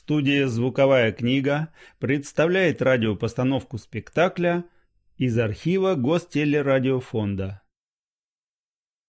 Студия «Звуковая книга» представляет радиопостановку спектакля из архива Гостелерадиофонда.